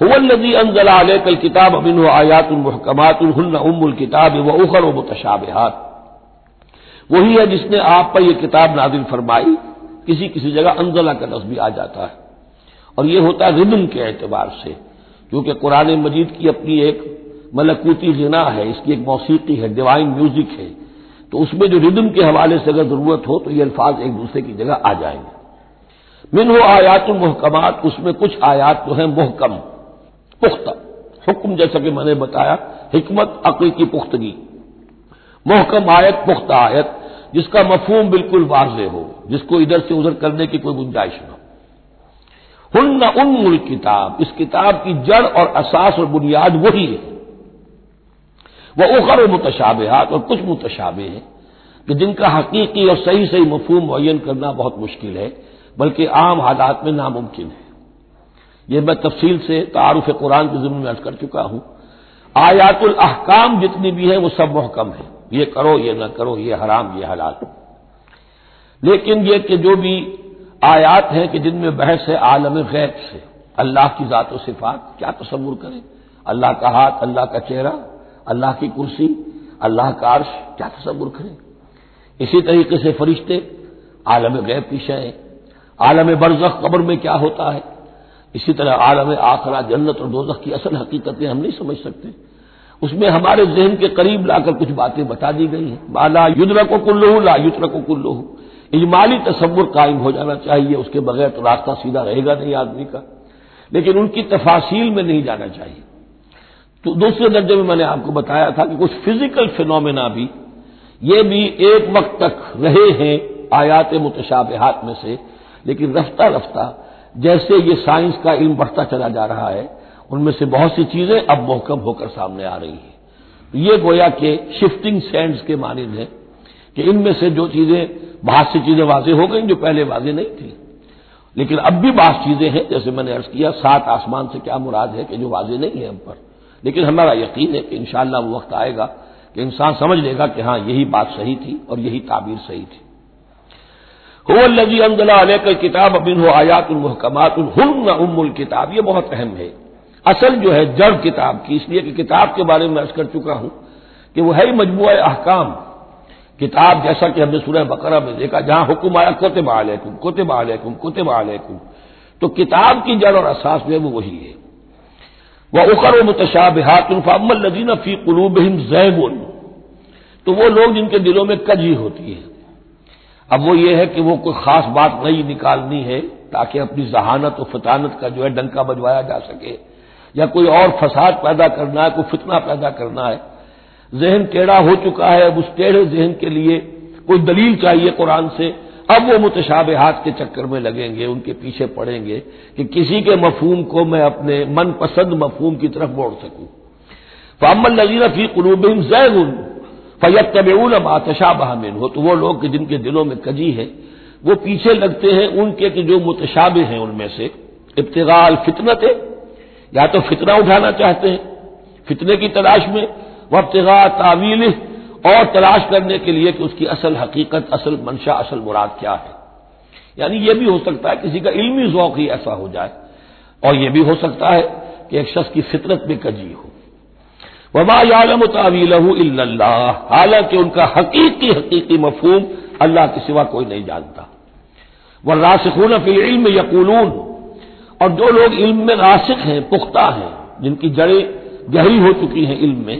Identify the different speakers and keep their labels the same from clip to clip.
Speaker 1: النزی انزل علیہ کل کتاب ابن و آیات المحکمات ام الکتاب و اخر و وہی ہے جس نے آپ پر یہ کتاب نازل فرمائی، کسی کسی جگہ انزلہ کا لفظ بھی آ جاتا ہے۔ اور یہ ہوتا ہے ردم کے اعتبار سے، کیونکہ قرآن مجید کی اپنی ایک ملکوتی غنا ہے، اس کی ایک موسیقی ہے ڈیوائن میوزک ہے۔ تو اس میں جو ردم کے حوالے سے اگر ضرورت ہو، تو یہ الفاظ ایک دوسرے کی جگہ آ جائیں گے۔ من ہو آیات المحکمات اس میں کچھ آیات جو ہیں محکم۔ پختہ۔ حکم جیسا کہ میں نے بتایا، حکمت، عقل کی پختگی۔ محکم آیت، پختہ آیت، جس کا مفہوم بالکل واضح ہو، جس کو ادھر سے ادھر کرنے کی کوئی گنجائش نہ ہو۔ ہن ان ملک کتاب اس کتاب کی جڑ اور اساس اور بنیاد وہی ہے۔ وہ اخر و متشابہات اور کچھ متشابہ ہیں کہ جن کا حقیقی اور صحیح صحیح مفہوم معین کرنا بہت مشکل ہے، بلکہ عام حالات میں ناممکن ہے۔ یہ میں تفصیل سے تعارف قرآن کے ذمہ میں کر چکا ہوں۔ آیات الاحکام جتنی بھی ہیں وہ سب محکم ہیں۔ یہ کرو، یہ نہ کرو، یہ حرام، یہ حلال۔ لیکن یہ کہ جو بھی آیات ہیں کہ جن میں بحث ہے عالم غیب سے، اللہ کی ذات و صفات، کیا تصور کریں؟ اللہ کا ہاتھ، اللہ کا چہرہ، اللہ کی کرسی، اللہ کا عرش، کیا تصور کریں؟ اسی طریقے سے فرشتے عالم غیب کی شے عالم برزخ قبر میں کیا ہوتا ہے؟ اسی طرح عالم آخرا جنت اور دوزخ کی اصل حقیقتیں ہم نہیں سمجھ سکتے۔ اس میں ہمارے ذہن کے قریب لا کر کچھ باتیں بتا دی گئی ہیں۔ بالا یدر کو کلو لا یدر کو کلو اجمالی تصور قائم ہو جانا چاہیے، اس کے بغیر تو راستہ سیدھا رہے گا نہیں آدمی کا۔ لیکن ان کی تفاصیل میں نہیں جانا چاہیے۔ تو دوسرے درجے میں میں نے آپ کو بتایا تھا کہ کچھ فزیکل فینومینا بھی یہ بھی ایک وقت تک رہے ہیں آیات متشابہات میں سے، لیکن رفتہ رفتہ جیسے یہ سائنس کا علم بڑھتا چلا جا رہا ہے، ان میں سے بہت سی چیزیں اب محکم ہو کر سامنے آ رہی ہیں۔ یہ گویا کہ شفٹنگ سینڈز کے مانند ہے کہ ان میں سے جو چیزیں بہت سی چیزیں واضح ہو گئیں جو پہلے واضح نہیں تھی لیکن اب بھی بعض چیزیں ہیں، جیسے میں نے عرض کیا، سات آسمان سے کیا مراد ہے کہ جو واضح نہیں ہے ہم پر۔ لیکن ہمارا یقین ہے کہ انشاءاللہ وہ وقت آئے گا کہ انسان سمجھ لے گا کہ ہاں یہی بات صحیح تھی اور یہی تعبیر صحیح تھی۔ علیہ کا کتاب ابن ہو آیات المحکمات الحم ام الکتاب یہ بہت اہم ہے۔ اصل جو ہے، جڑ کتاب کی، اس لیے کہ کتاب کے بارے میں عرض کر چکا ہوں کہ وہ ہے مجموعہ احکام۔ کتاب جیسا کہ ہم نے سورہ بقرہ میں دیکھا، جہاں حکم آیا کوتب علیکم کوتب علیکم کوتب علیکم۔ تو کتاب کی جڑ اور احساس جو ہے، وہ وہی ہے۔ وہ اخر و متشابہات فامل لدین فی قلوب زیب تو وہ لوگ جن کے دلوں میں کجی ہوتی ہے۔ اب وہ یہ ہے کہ وہ کوئی خاص بات نہیں نکالنی ہے تاکہ اپنی ذہانت و فطانت کا جو ہے ڈنکا بجوایا جا سکے یا کوئی اور فساد پیدا کرنا ہے، کوئی فتنہ پیدا کرنا ہے۔ ذہن ٹیڑھا ہو چکا ہے، اب اس ٹیڑھے ذہن کے لیے کوئی دلیل چاہیے قرآن سے۔ اب وہ متشابہات کے چکر میں لگیں گے، ان کے پیچھے پڑیں گے کہ کسی کے مفہوم کو میں اپنے من پسند مفہوم کی طرف موڑ سکوں۔ فامل نظیر فی قلوب زین فیت طب ماتشا بہامین ہو تو وہ لوگ جن کے دلوں میں کجی ہے، وہ پیچھے لگتے ہیں ان کے کہ جو متشابہ ہیں ان میں سے۔ ابتغال فتنت ہے، یا تو فتنہ اٹھانا چاہتے ہیں، فتنے کی تلاش میں۔ وہ ابتغا تعویل اور تلاش کرنے کے لیے کہ اس کی اصل حقیقت، اصل منشا اصل مراد کیا ہے۔ یعنی یہ بھی ہو سکتا ہے، کسی کا علمی ذوق ہی ایسا ہو جائے۔ اور یہ بھی ہو سکتا ہے کہ ایک شخص کی فطرت میں کجی ہو۔ وبا عالم تعویل اللہ حالانکہ ان کا حقیقی حقیقی مفہوم اللہ کے سوا کوئی نہیں جانتا۔ وہ راسخون فی علم یقولون اور جو لوگ علم میں راسخ ہیں، پختہ ہیں، جن کی جڑیں گہری ہو چکی ہیں علم میں،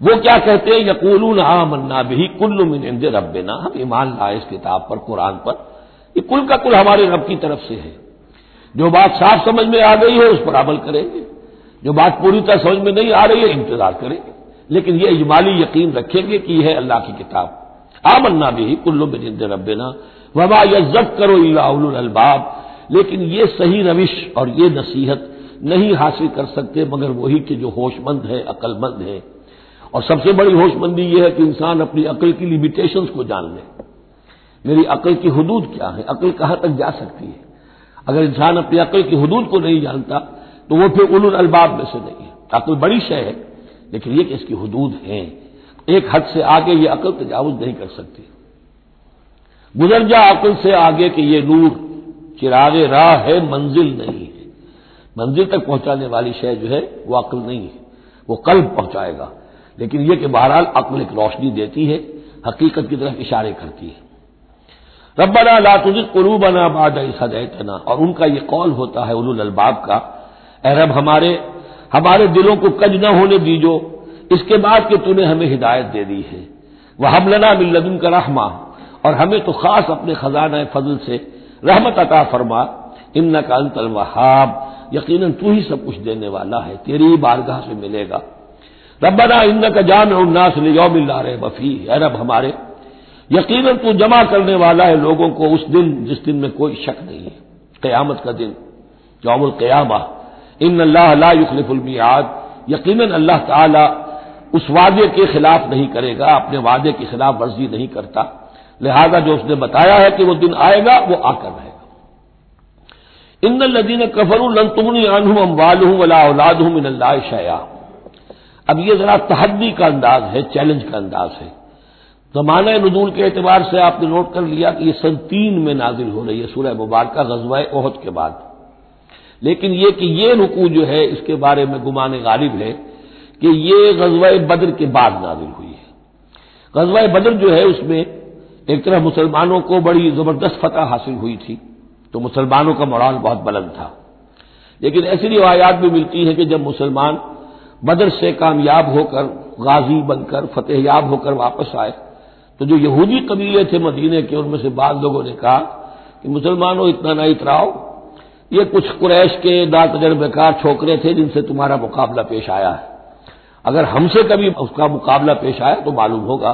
Speaker 1: وہ کیا کہتے ہیں؟ یقول ہاں منا بھی کل من ربنا۔ ہم ایمان لائے اس کتاب پر، قرآن پر۔ یہ کل کا کل ہمارے رب کی طرف سے ہے۔ جو بات صاف سمجھ میں آ گئی ہے اس پر عمل کریں گے۔ جو بات پوری طرح سمجھ میں نہیں آ رہی ہے، انتظار کریں گے۔ لیکن یہ اجمالی یقین رکھیں گے کہ یہ ہے اللہ کی کتاب۔ آ منا بھی کلو من ربنا وبا یزت کرو الباب لیکن یہ صحیح روش اور یہ نصیحت نہیں حاصل کر سکتے، مگر وہی کہ جو ہوش مند ہے عقل مند ہے۔ اور سب سے بڑی ہوش مندی یہ ہے کہ انسان اپنی عقل کی لمیٹیشنز کو جان لے۔ میری عقل کی حدود کیا ہے عقل کہاں تک جا سکتی ہے؟ اگر انسان اپنی عقل کی حدود کو نہیں جانتا تو وہ پھر اول الباب میں سے نہیں ہے۔ عقل بڑی شے ہے، لیکن یہ کہ اس کی حدود ہیں۔ ایک حد سے آگے یہ عقل تجاوز نہیں کر سکتی۔ گزر جا عقل سے آگے کہ یہ نور چراغ راہ ہے، منزل نہیں ہے۔ منزل تک پہنچانے والی شے جو ہے، وہ عقل نہیں ہے۔ وہ قلب پہنچائے گا۔ لیکن یہ کہ بہرحال عقل ایک روشنی دیتی ہے، حقیقت کی طرف اشارے کرتی ہے۔ ربنا لا تزغ قلوبنا بعد إذ هديتنا۔ اور ان کا یہ قول ہوتا ہے اولو الالباب کا اے رب ہمارے ہمارے دلوں کو کج نہ ہونے دیجو۔ اس کے بعد کہ تو نے ہمیں ہدایت دے دی ہے۔ وہ ہم لنا کا رحما اور ہمیں تو خاص اپنے خزانہ فضل سے رحمت عطا فرما۔ ان کا انت الوہاب یقیناً تو ہی سب کچھ دینے والا ہے، تیری بارگاہ سے ملے گا۔ ربنا ان کا جام الناس یوم اللہ رہے بفی اے رب ہمارے، یقیناً تو جمع کرنے والا ہے لوگوں کو اس دن جس دن میں کوئی شک نہیں ہے۔ قیامت کا دن، یوم القیامہ۔ ان اللہ لا يخلف المیعاد۔ یقیناً اللہ تعالی اس وعدے کے خلاف نہیں کرے گا، اپنے وعدے کی خلاف ورزی نہیں کرتا۔ لہذا جو اس نے بتایا ہے کہ وہ دن آئے گا، وہ آ کر رہے گا۔ ان الدین کفر النتمنی عنہم اموالہم ولا اولادہم من اللہ شیا اب یہ ذرا تحدی کا انداز ہے، چیلنج کا انداز ہے۔ زمانہ نزول کے اعتبار سے آپ نے نوٹ کر لیا کہ یہ سن تین میں نازل ہو رہی ہے، سورہ مبارکہ، غزوہ عہد کے بعد۔ لیکن یہ کہ یہ رکو جو ہے، اس کے بارے میں گمان غالب ہے کہ یہ غزوہ بدر کے بعد نازل ہوئی ہے۔ غزوہ بدر جو ہے، اس میں ایک طرح مسلمانوں کو بڑی زبردست فتح حاصل ہوئی تھی۔ تو مسلمانوں کا مورال بہت بلند تھا۔ لیکن ایسی روایات بھی ملتی ہیں کہ جب مسلمان بدر سے کامیاب ہو کر، غازی بن کر، فتح یاب ہو کر واپس آئے، تو جو یہودی قبیلے تھے مدینے کے، ان میں سے بعض لوگوں نے کہا کہ مسلمانوں، اتنا نہ اتراؤ یہ کچھ قریش کے دا تجربے کار چھوکرے تھے جن سے تمہارا مقابلہ پیش آیا ہے۔ اگر ہم سے کبھی اس کا مقابلہ پیش آیا تو معلوم ہوگا،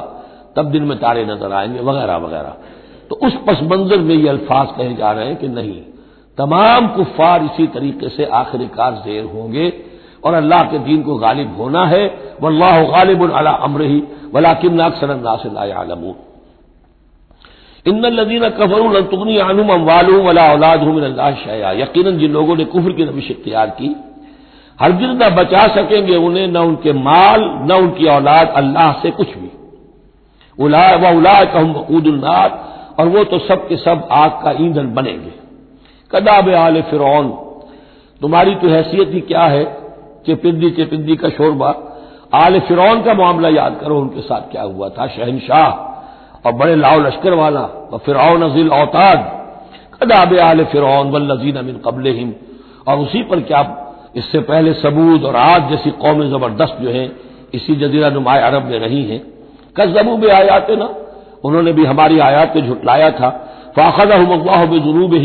Speaker 1: تب دن میں تارے نظر آئیں گے، وغیرہ وغیرہ۔ تو اس پس منظر میں یہ الفاظ کہے جا رہے ہیں کہ نہیں، تمام کفار اسی طریقے سے آخر کار زیر ہوں گے اور اللہ کے دین کو غالب ہونا ہے۔ واللہ غالب علی امرہ ولکن اکثر الناس لا يعلمون ان الذين كفروا لن تغني عنهم اموالهم ولا اولادهم من الله شيئا. یقینا جن لوگوں نے کفر کی روش اختیار کی ہرگز نہ بچا سکیں گے انہیں، نہ ان کے مال، نہ ان کی اولاد، اللہ سے کچھ بھی۔ اولاد وقود النار، اور وہ تو سب کے سب آگ کا ایندھن بنیں گے۔ کداب آل فرعون، تمہاری تو حیثیت ہی کیا ہے؟ چپندی چپندی کا شوربہ۔ آل فرعون کا معاملہ یاد کرو، ان کے ساتھ کیا ہوا تھا؟ شہنشاہ۔ اور بڑے لاؤ لشکر والا فرعون ذیل اوتاد کداب آل فرعون والذین من قبلہم۔ اور اسی پر کیا اس سے پہلے سبود اور آج جیسی قوم زبردست جو ہیں، اسی جزیرہ نمایاں عرب میں رہی ہیں۔ کس زبو بھی آیات نا انہوں نے بھی ہماری آیات کو جھٹلایا تھا۔ فاخذ اللہ بنوب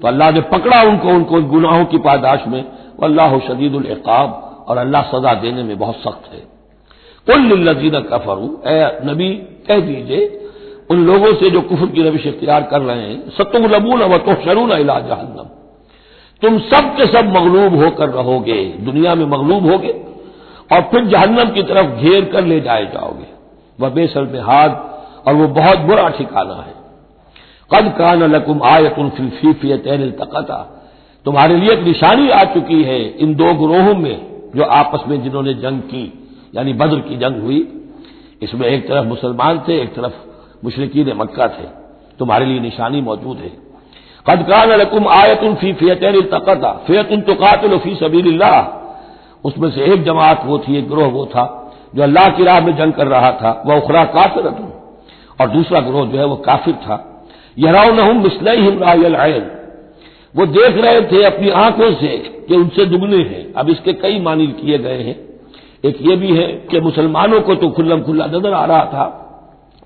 Speaker 1: تو اللہ نے پکڑا ان کو ان کو گناہوں کی پاداش میں۔ اللہ شدید العقاب۔ اور اللہ سزا دینے میں بہت سخت ہے۔ کل لذین کفر اے نبی، کہہ دیجیے ان لوگوں سے جو کفر کی روش اختیار کر رہے ہیں ستم لبون و تو شرون علاج جہنم تم سب کے سب مغلوب ہو کر رہو گے دنیا میں مغلوب ہوگے، اور پھر جہنم کی طرف گھیر کر لے جائے جاؤ گے وہ بے سر میں ہاتھ اور وہ بہت برا ٹھکانا ہے۔ قد کان لکم آیت الفیفیت التقطا تمہارے لیے ایک نشانی آ چکی ہے ان دو گروہوں میں جو آپس میں جنہوں نے جنگ کی یعنی بدر کی جنگ ہوئی۔ اس میں ایک طرف مسلمان تھے، ایک طرف مشرقین مکہ تھے، تمہارے لیے نشانی موجود ہے۔ قد کان لکم آیت الفی فیتین التقطا فیت التقاتل فی سبیل اللہ۔ اس میں سے ایک جماعت وہ تھی، ایک گروہ وہ تھا جو اللہ کی راہ میں جنگ کر رہا تھا، وہ اخرا کافر اور دوسرا گروہ جو ہے وہ کافر تھا۔ یہ راؤ نہ مسلح وہ دیکھ رہے تھے اپنی آنکھوں سے کہ ان سے دگنے ہیں۔ اب اس کے کئی معنی کیے گئے ہیں۔ ایک یہ بھی ہے کہ مسلمانوں کو تو کھلم کھلا نظر آ رہا تھا۔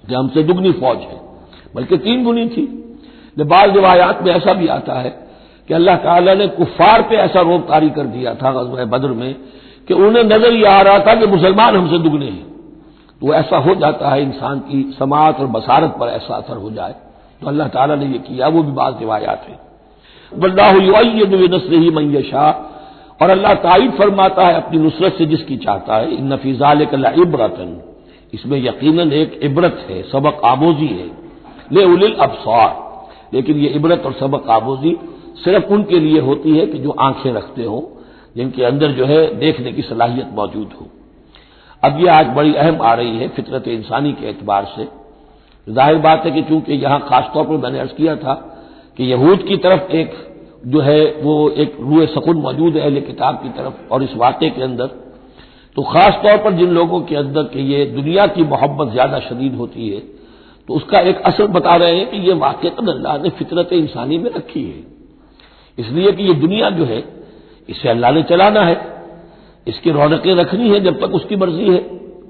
Speaker 1: کہ ہم سے دگنی فوج ہے۔ بلکہ تین گنی تھی۔ بعض روایات میں ایسا بھی آتا ہے کہ اللہ تعالیٰ نے کفار پہ ایسا روپ کاری کر دیا تھا غزوہ بدر میں کہ انہیں نظر یہ آ رہا تھا کہ مسلمان ہم سے دگنے ہیں۔ تو ایسا ہو جاتا ہے انسان کی سماعت اور بصارت پر ایسا اثر ہو جائے۔ تو اللہ تعالیٰ نے یہ کیا، وہ بھی بعض روایات ہیں۔ نسر ہی میشا اور اللہ تائید فرماتا ہے اپنی نصرت سے جس کی چاہتا ہے۔ ان نفیز اللہ عبرتن اس میں یقیناً ایک عبرت ہے، سبق آموزی ہے۔ لے ال ابسار لیکن یہ عبرت اور سبق آموزی صرف ان کے لیے ہوتی ہے کہ جو آنکھیں رکھتے ہوں، جن کے اندر جو ہے دیکھنے کی صلاحیت موجود ہو۔ اب یہ آج بڑی اہم آ رہی ہے فطرت انسانی کے اعتبار سے۔ ظاہر بات ہے کہ چونکہ یہاں خاص طور پر میں نے عرض کیا تھا کہ یہود کی طرف ایک جو ہے وہ ایک روح سکون موجود ہے اہل کتاب کی طرف اور اس واقعے کے اندر تو خاص طور پر جن لوگوں کے اندر کہ یہ دنیا کی محبت زیادہ شدید ہوتی ہے، تو اس کا ایک اثر بتا رہے ہیں کہ یہ واقع اللہ نے فطرت انسانی میں رکھی ہے۔ اس لیے کہ یہ دنیا جو ہے، اسے اللہ نے چلانا ہے۔ اس کی رونقیں رکھنی ہے جب تک اس کی مرضی ہے۔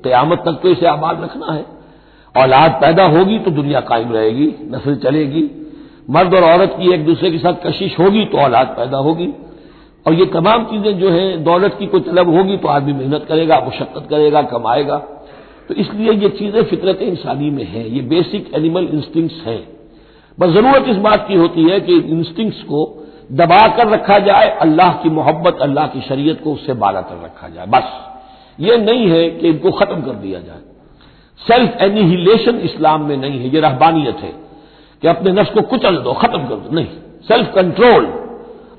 Speaker 1: قیامت تک تو اسے آباد رکھنا ہے۔ اولاد پیدا ہوگی تو دنیا قائم رہے گی، نسل چلے گی۔ مرد اور عورت کی ایک دوسرے کے ساتھ کشش ہوگی تو اولاد پیدا ہوگی۔ اور یہ تمام چیزیں جو ہیں، دولت کی کوئی طلب ہوگی تو آدمی محنت کرے گا، مشقت کرے گا، کمائے گا۔ تو اس لیے یہ چیزیں فطرت انسانی میں ہیں۔ یہ بیسک اینیمل انسٹنگس ہیں۔ بس ضرورت اس بات کی ہوتی ہے کہ انسٹنگس کو دبا کر رکھا جائے، اللہ کی محبت، اللہ کی شریعت کو اس سے بالا کر رکھا جائے۔ بس یہ نہیں ہے کہ ان کو ختم کر دیا جائے۔ سیلف اینیہیلیشن اسلام میں نہیں ہے، یہ رہبانیت ہے کہ اپنے نفس کو کچل دو، ختم کر دو۔ نہیں سیلف کنٹرول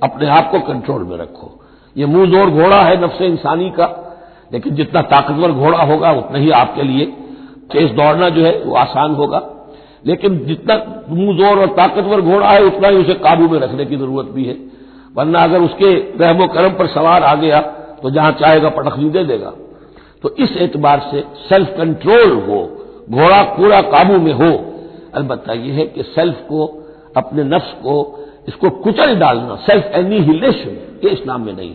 Speaker 1: اپنے آپ کو کنٹرول میں رکھو۔ یہ منہ زور گھوڑا ہے نفس انسانی کا، لیکن جتنا طاقتور گھوڑا ہوگا اتنا ہی آپ کے لیے تیز دوڑنا جو ہے وہ آسان ہوگا۔ لیکن جتنا منہ زور اور طاقتور گھوڑا ہے، اتنا ہی اسے قابو میں رکھنے کی ضرورت بھی ہے۔ ورنہ اگر اس کے رحم و کرم پر سوار آ گیا تو جہاں چاہے گا پٹخنی دے دے گا۔ تو اس اعتبار سے سیلف کنٹرول ہو، گھوڑا پورا قابو میں ہو۔ البتہ یہ ہے کہ سیلف کو، اپنے نفس کو اس کو کچل ڈالنا سیلف اینیہیلیشن یہ اسلام میں نہیں۔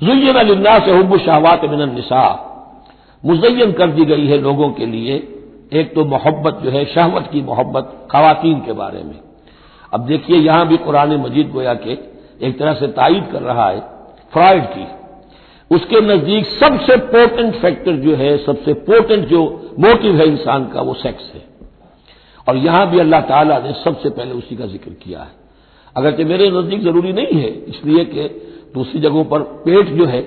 Speaker 1: زین اللہ سے حب شہوات من النساء۔ مزین کر دی گئی ہے لوگوں کے لیے ایک تو محبت جو ہے، شہوت کی محبت خواتین کے بارے میں۔ اب دیکھیے یہاں بھی قرآن مجید گویا کہ ایک طرح سے تائید کر رہا ہے فرائڈ کی۔ اس کے نزدیک سب سے پورٹنٹ فیکٹر جو ہے، سب سے پورٹنٹ جو موٹو ہے انسان کا، وہ سیکس ہے۔ اور یہاں بھی اللہ تعالیٰ نے سب سے پہلے اسی کا ذکر کیا ہے۔ اگرچہ میرے نزدیک ضروری نہیں ہے، اس لیے کہ دوسری جگہوں پر پیٹ جو ہے،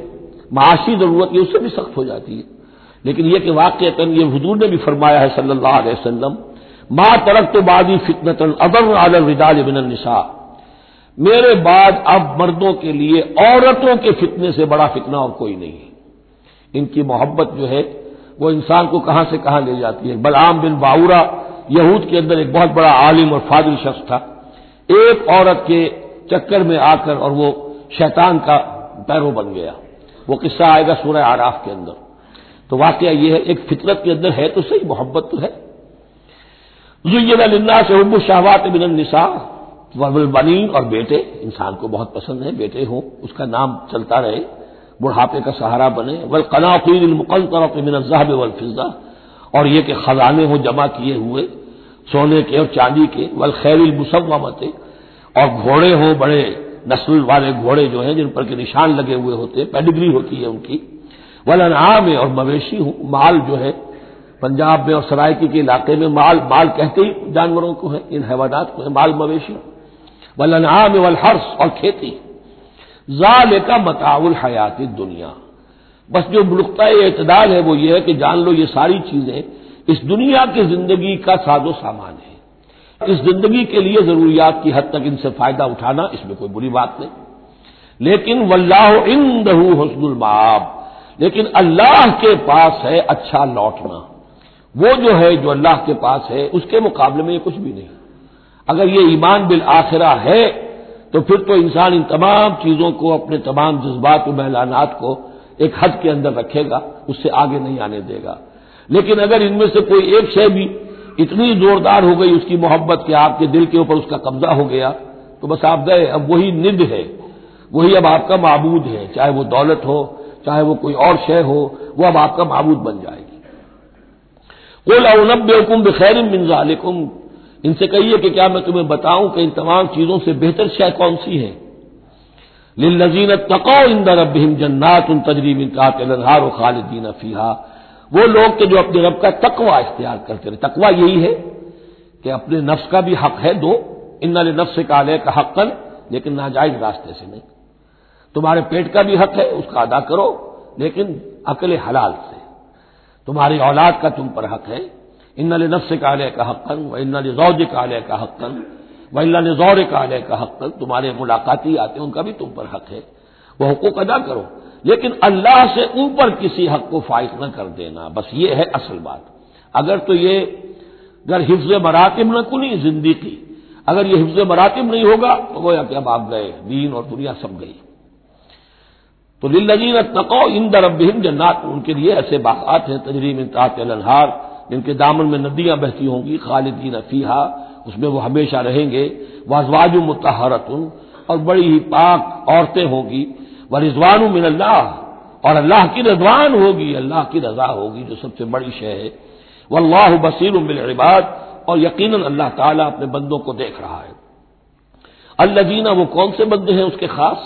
Speaker 1: معاشی ضرورت یہ اس سے بھی سخت ہو جاتی ہے۔ لیکن یہ کہ واقع یہ حضور نے بھی فرمایا ہے صلی اللہ علیہ وسلم ماں ترک تو بادی فتنت ادر عالم وداج بن النساء. میرے بعد اب مردوں کے لیے عورتوں کے فتنے سے بڑا فتنہ اور کوئی نہیں ہے۔ ان کی محبت جو ہے، وہ انسان کو کہاں سے کہاں لے جاتی ہے۔ بلعام بن باورا یہود کے اندر ایک بہت بڑا عالم اور فاضل شخص تھا۔ ایک عورت کے چکر میں آ کر اور وہ شیطان کا پیرو بن گیا۔ وہ قصہ آئے گا سورہ آراف کے اندر۔ تو واقعہ یہ ہے، ایک فطرت کے اندر ہے تو صحیح، محبت تو ہے۔ اللہ سے حب شہوات بن النساء۔ بنین اور بیٹے، انسان کو بہت پسند ہے بیٹے ہوں، اس کا نام چلتا رہے، بڑھاپے کا سہارا بنے۔ ول قناقین من الزہب والفضہ اور یہ کہ خزانے ہوں جمع کیے ہوئے سونے کے اور چاندی کے ول خیر المسمت اور گھوڑے ہوں بڑے نسل والے گھوڑے جو ہیں جن پر کے نشان لگے ہوئے ہوتے پیڈگری ہوتی ہے ان کی۔ ولنعام اور مویشی ہوں، مال جو ہے، پنجاب میں اور سرائکی کے علاقے میں مال مال کہتے ہی جانوروں کو ہے ان حیوانات کو ہے مال مویشی۔ ولنعام والحرس اور کھیتی۔ ظال کا متاول حیات دنیا بس جو نقطۂ اعتدال ہے وہ یہ ہے کہ جان لو یہ ساری چیزیں اس دنیا کی زندگی کا ساز و سامان ہے۔ اس زندگی کے لیے ضروریات کی حد تک ان سے فائدہ اٹھانا اس میں کوئی بری بات نہیں۔ لیکن واللہ عندہ حسن المعاب لیکن اللہ کے پاس ہے اچھا لوٹنا۔ وہ جو ہے جو اللہ کے پاس ہے، اس کے مقابلے میں یہ کچھ بھی نہیں۔ اگر یہ ایمان بالآخرہ ہے، تو پھر تو انسان ان تمام چیزوں کو، اپنے تمام جذبات و محلانات کو ایک حد کے اندر رکھے گا، اس سے آگے نہیں آنے دے گا۔ لیکن اگر ان میں سے کوئی ایک شے بھی اتنی زوردار ہو گئی اس کی محبت کہ آپ کے دل کے اوپر اس کا قبضہ ہو گیا، تو بس آپ گئے، اب وہی ند ہے، وہی اب آپ کا معبود ہے، چاہے وہ دولت ہو، چاہے وہ کوئی اور شے ہو، وہ اب آپ کا معبود بن جائے گی۔ اونب حکم بخیر منظا ان سے کہیے کہ کیا میں تمہیں بتاؤں کہ ان تمام چیزوں سے بہتر شے کون سی ہے لذین تقو اندر اب جنات ان تجریب انتہار و خالدین فیحا وہ لوگ کہ جو اپنے رب کا تقوا اختیار کرتے رہے۔ تقوا یہی ہے کہ اپنے نفس کا بھی حق ہے، دو، ان نفس کا لے کا حق کر لیکن ناجائز راستے سے نہیں۔ تمہارے پیٹ کا بھی حق ہے، اس کا ادا کرو، لیکن عقل حلال سے۔ تمہاری اولاد کا تم پر حق ہے۔ ان نفس کا علیہ کا حق کن و ان زوج کا علیہ کا حق کن و ان زور کا علیہ کا حق کن تمہارے ملاقاتی آتے ہیں، ان کا بھی تم پر حق ہے۔ وہ حقوق ادا کرو۔ لیکن اللہ سے اوپر کسی حق کو فائق نہ کر دینا، بس یہ ہے اصل بات۔ اگر تو یہ اگر حفظ مراتب نہ کنی زندگی، اگر یہ حفظ مراتب نہیں ہوگا تو گویا کہ اب آپ گئے، دین اور دنیا سب گئی۔ تو للذین تقو ان درب جنات، ان کے لیے ایسے باقات ہیں تجریم انتہا الانہار، جن کے دامن میں ندیاں بہتی ہوں گی، خالدین فیحا اس میں وہ ہمیشہ رہیں گے۔ وازواج متحرت اور بڑی ہی پاک عورتیں ہوں گی۔ وہ رضوان من اللہ۔ اور اللہ کی رضوان ہوگی، اللہ کی رضا ہوگی، جو سب سے بڑی شے ہے۔ وہ اللہ بصیر بالعباد۔ اور یقیناً اللہ تعالیٰ اپنے بندوں کو دیکھ رہا ہے۔ اللہ جینا وہ کون سے بندے ہیں اس کے خاص؟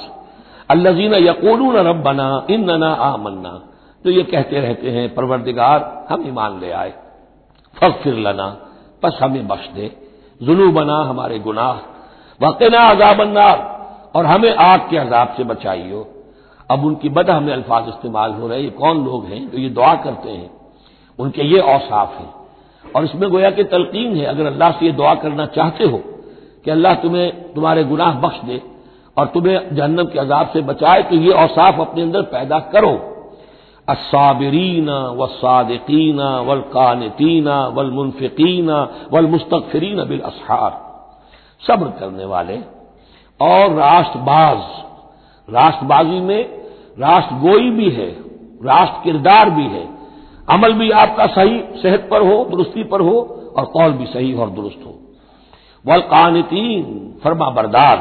Speaker 1: اللہ جینا یقول رب بنا ان ننا آ منا تو یہ کہتے رہتے ہیں، پروردگار، ہم ایمان لے آئے۔ فخر لنا بس ہمیں بخش دے۔ ظلم بنا ہمارے گناہ۔ وقنا عذاب النار۔ اور ہمیں آگ کے عذاب سے بچائیو۔ اب ان کی بدہ میں الفاظ استعمال ہو رہے ہیں۔ یہ کون لوگ ہیں جو یہ دعا کرتے ہیں؟ ان کے یہ اوصاف ہیں۔ اور اس میں گویا کہ تلقین ہے۔ اگر اللہ سے یہ دعا کرنا چاہتے ہو کہ اللہ تمہیں تمہارے گناہ بخش دے اور تمہیں جہنم کے عذاب سے بچائے تو یہ اوصاف اپنے اندر پیدا کرو۔ الصابرین والصادقین والقانتین والمنفقین والمستغفرین بالاسحار۔ صبر کرنے والے اور راشت باز راشت بازی میں راشت گوئی بھی ہے راشت کردار بھی ہے۔ عمل بھی آپ کا صحیح صحت پر ہو، درستی پر ہو اور قول بھی صحیح اور درست ہو۔ والقانتین، فرما بردار۔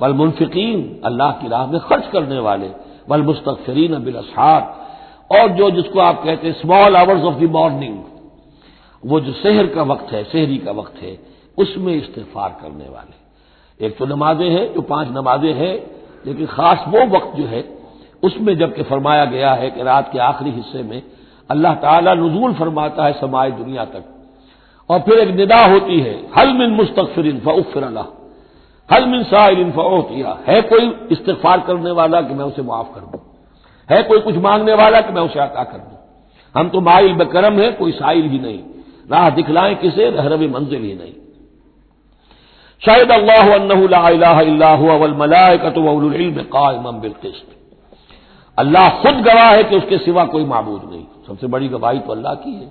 Speaker 1: والمنفقین، اللہ کی راہ میں خرچ کرنے والے۔ والمستغفرین بالاسحار۔ اور جو جس کو آپ کہتے ہیں small hours of the morning وہ جو شہر کا وقت ہے شہری کا وقت ہے، اس میں استغفار کرنے والے۔ ایک تو نمازیں ہیں، جو پانچ نمازیں ہیں، لیکن خاص وہ وقت جو ہے، اس میں جبکہ فرمایا گیا ہے کہ رات کے آخری حصے میں اللہ تعالیٰ نزول فرماتا ہے سمائے دنیا تک۔ اور پھر ایک ندا ہوتی ہے حل من مستقفرین فعفر اللہ حل من سائل فوتیا ہے کوئی استغفار کرنے والا کہ میں اسے معاف کر دوں؟ ہے کوئی کچھ مانگنے والا کہ میں اسے عطا کر دوں؟ ہم تو مائل بکرم ہے کوئی سائل ہی نہیں۔ راہ دکھلائیں کسے، رہرو منزل ہی نہیں۔ شاید اللہ لا الہ الا هو والملائکۃ واولو العلم قائما بالقسط۔ اللہ خود گواہ ہے کہ اس کے سوا کوئی معبود نہیں۔ سب سے بڑی گواہی تو اللہ کی ہے۔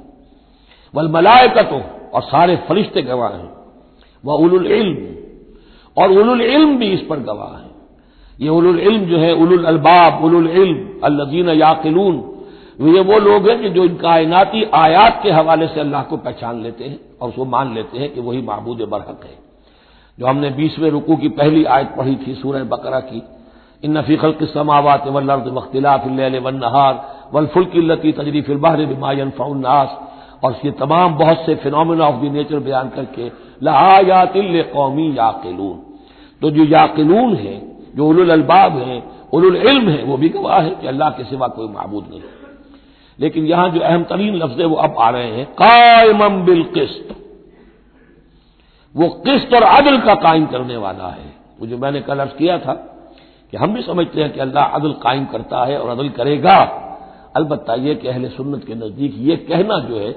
Speaker 1: والملائکۃ اور سارے فرشتے گواہ ہیں۔ وہ العلم اور اولو العلم بھی اس پر گواہ ہیں۔ یہ اولو العلم جو ہے اولو الباب اولو العلم الذین یاقلون۔ یہ وہ لوگ ہیں کہ جو ان کائناتی آیات کے حوالے سے اللہ کو پہچان لیتے ہیں اور اس کو مان لیتے ہیں کہ وہی معبود برحق ہے۔ جو ہم نے بیسویں رکو کی پہلی آیت پڑھی تھی سورہ بقرہ کی۔ ان نفی خلق السماوات والارض واختلاف الليل والنهار والفلك التي تجري في البحر بما ينفع الناس۔ اور یہ تمام بہت سے فنومنا آف دی نیچر بیان کر کے لآیات لقومی یاقلون تو جو یاقلون ہیں، جو اولو الالباب ہیں، اولو العلم ہیں، وہ بھی گواہ ہے کہ اللہ کے سوا کوئی معبود نہیں۔ لیکن یہاں جو اہم ترین لفظ ہے، وہ اب آ رہے ہیں قائمم بالقسط۔ وہ قسط اور عدل کا قائم کرنے والا ہے۔ وہ جو میں نے کل عرض کیا تھا کہ ہم بھی سمجھتے ہیں کہ اللہ عدل قائم کرتا ہے اور عدل کرے گا۔ البتہ یہ کہ اہل سنت کے نزدیک یہ کہنا جو ہے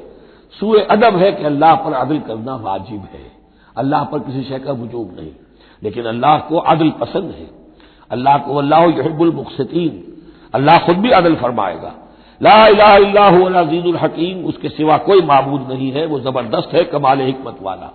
Speaker 1: سوئے ادب ہے کہ اللہ پر عدل کرنا واجب ہے۔ اللہ پر کسی شے کا وجوب نہیں۔ لیکن اللہ کو عدل پسند ہے۔ اللہ کو اللہ یحب المقصطین اللہ خود بھی عدل فرمائے گا۔ لا الہ الا هو العزیز الحکیم۔ اس کے سوا کوئی معبود نہیں ہے۔ وہ زبردست ہے، کمال حکمت والا۔